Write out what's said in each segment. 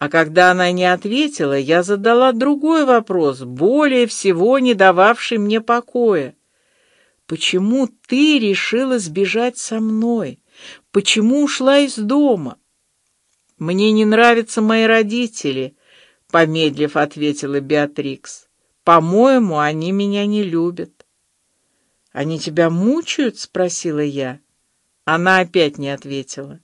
А когда она не ответила, я задала другой вопрос, более всего не дававший мне покоя. Почему ты решила сбежать со мной? Почему ушла из дома? Мне не нравятся мои родители, помедлив ответила Беатрикс. По-моему, они меня не любят. Они тебя мучают? спросила я. Она опять не ответила.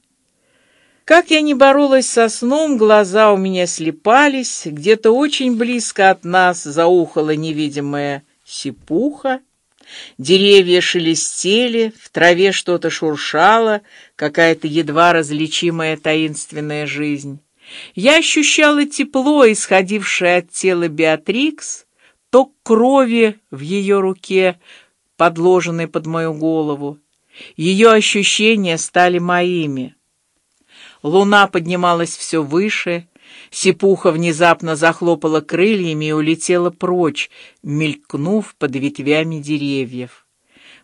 Как я не боролась со сном, глаза у меня слепались, где-то очень близко от нас заухала невидимая сипуха, деревья шелестели, в траве что-то шуршало, какая-то едва различимая таинственная жизнь. Я ощущала тепло, исходившее от тела Беатрикс, ток крови в ее руке, подложенной под мою голову. Ее ощущения стали моими. Луна поднималась все выше, Сипуха внезапно захлопала крыльями и улетела прочь, мелькнув под ветвями деревьев.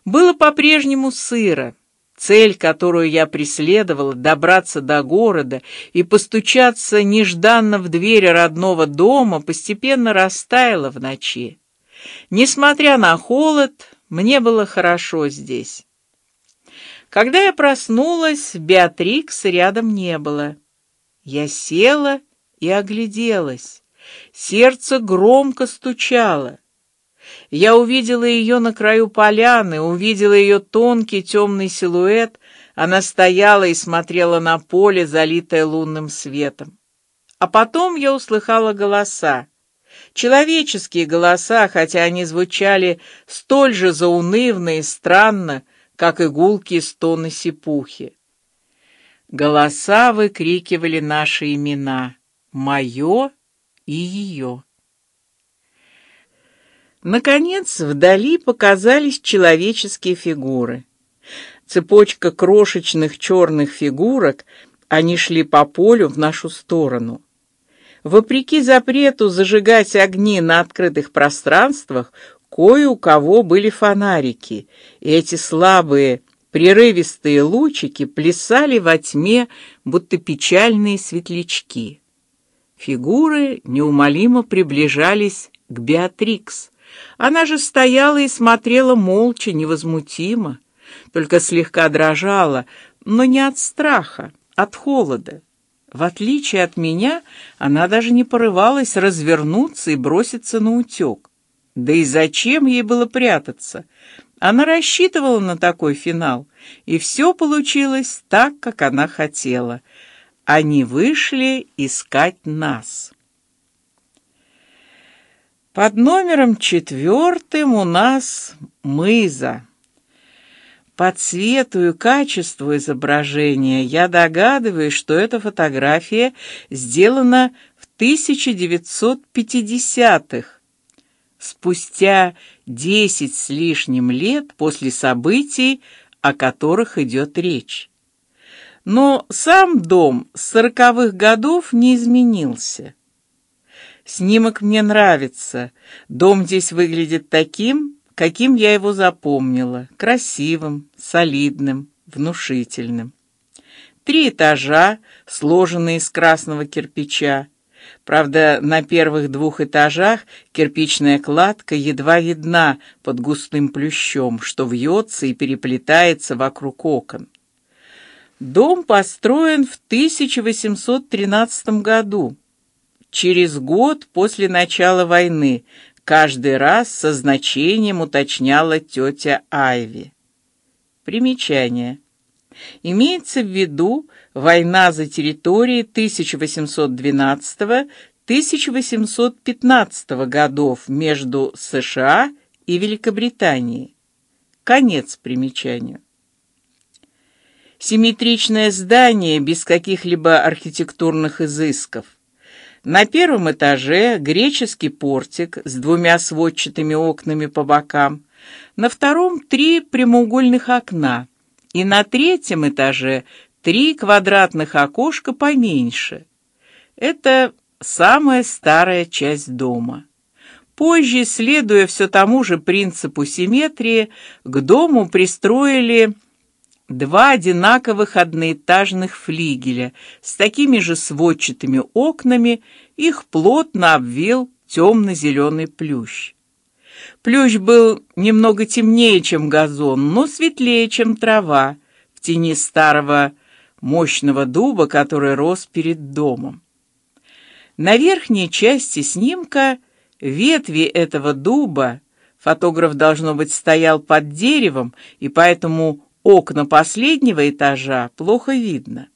Было по-прежнему сыро. Цель, которую я преследовала, добраться до города и постучаться нежданно в дверь родного дома, постепенно растаяла в ночи. Несмотря на холод, мне было хорошо здесь. Когда я проснулась, Беатрикс рядом не было. Я села и огляделась. Сердце громко стучало. Я увидела ее на краю поляны, увидела ее тонкий темный силуэт. Она стояла и смотрела на поле, залитое лунным светом. А потом я услыхала голоса, человеческие голоса, хотя они звучали столь же заунывно и странно, как и гулкие стоны сипухи. Голоса выкрикивали наши имена, мое и ее. Наконец, вдали показались человеческие фигуры. Цепочка крошечных черных фигурок, они шли по полю в нашу сторону. Вопреки запрету зажигать огни на открытых пространствах, Кое у кого были фонарики, и эти слабые, прерывистые лучики плясали во тьме, будто печальные светлячки. Фигуры неумолимо приближались к Беатрикс. Она же стояла и смотрела молча, невозмутимо, только слегка дрожала, но не от страха, от холода. В отличие от меня, она даже не порывалась развернуться и броситься на утек. Да и зачем ей было прятаться? Она рассчитывала на такой финал, и все получилось так, как она хотела. Они вышли искать нас. Под номером четвертым у нас мыза. По цвету и качеству изображения я догадываюсь, что эта фотография сделана в 1950-х спустя десять с лишним лет после событий, о которых идет речь. Но сам дом с сороковых годов не изменился. Снимок мне нравится. Дом здесь выглядит таким, каким я его запомнила: красивым, солидным, внушительным. Три этажа, сложенные из красного кирпича. Правда, на первых двух этажах кирпичная кладка едва видна под густым плющом, что вьется и переплетается вокруг окон. Дом построен в 1813 году, через год после начала войны. Каждый раз со значением уточняла тетя Айви. Примечание. Имеется в виду война за территории 1812-1815 годов между США и Великобританией. Конец примечанию. Симметричное здание без каких-либо архитектурных изысков. На первом этаже греческий портик с двумя сводчатыми окнами по бокам. На втором три прямоугольных окна и на третьем этаже три квадратных окошка поменьше. Это самая старая часть дома. Позже, следуя все тому же принципу симметрии, к дому пристроили два одинаковых одноэтажных флигеля с такими же сводчатыми окнами, их плотно обвил темно-зеленый плющ. Плющ был немного темнее, чем газон, но светлее, чем трава в тени старого мощного дуба, который рос перед домом. На верхней части снимка ветви этого дуба фотограф должно быть стоял под деревом, и поэтому окна последнего этажа плохо видно.